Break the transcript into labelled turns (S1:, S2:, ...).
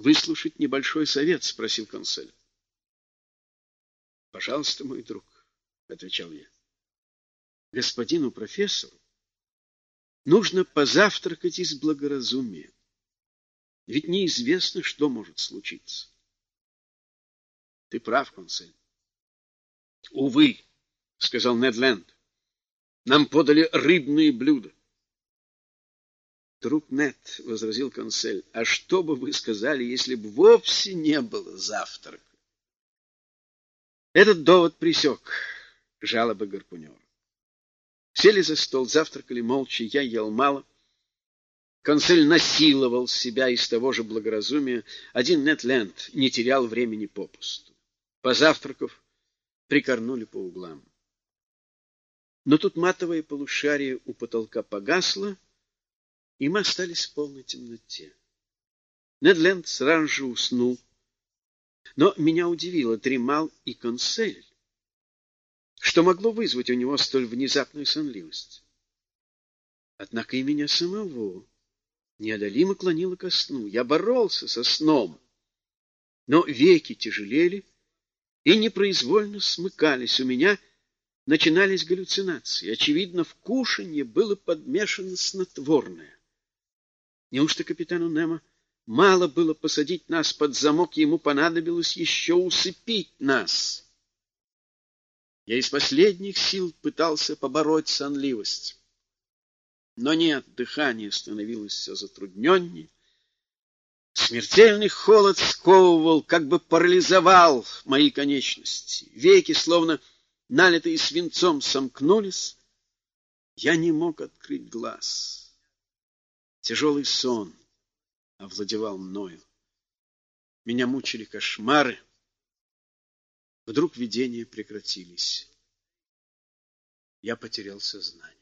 S1: выслушать небольшой совет? — спросил консель. — Пожалуйста, мой друг, — отвечал я. — Господину профессору нужно позавтракать из благоразумия. Ведь неизвестно, что может случиться. — Ты прав, консель. — Увы, — сказал Недленд, — нам подали рыбные блюда. Друг Нед, — возразил консель, — а что бы вы сказали, если бы вовсе не было завтрака? Этот довод присек жалобы гарпунера. Сели за стол, завтракали молча, я ел мало. Консель насиловал себя из того же благоразумия. Один Нетленд не терял времени попусту. Позавтракав, прикорнули по углам. Но тут матовое полушарие у потолка погасло, и мы остались в полной темноте. Недленд сразу же уснул. Но меня удивило, дремал и консель. Что могло вызвать у него столь внезапную сонливость? Однако и меня самого неодолимо клонило ко сну. Я боролся со сном, но веки тяжелели и непроизвольно смыкались. У меня начинались галлюцинации. Очевидно, в кушанье было подмешано снотворное. Неужто капитану Немо мало было посадить нас под замок, ему понадобилось еще усыпить нас? Я из последних сил пытался побороть сонливость. Но нет, дыхание становилось все затрудненнее. Смертельный холод сковывал, как бы парализовал мои конечности. Веки, словно налитые свинцом, сомкнулись. Я не мог открыть глаз. Тяжелый сон овладевал мною. Меня мучили кошмары. Вдруг видения прекратились. Я потерял сознание.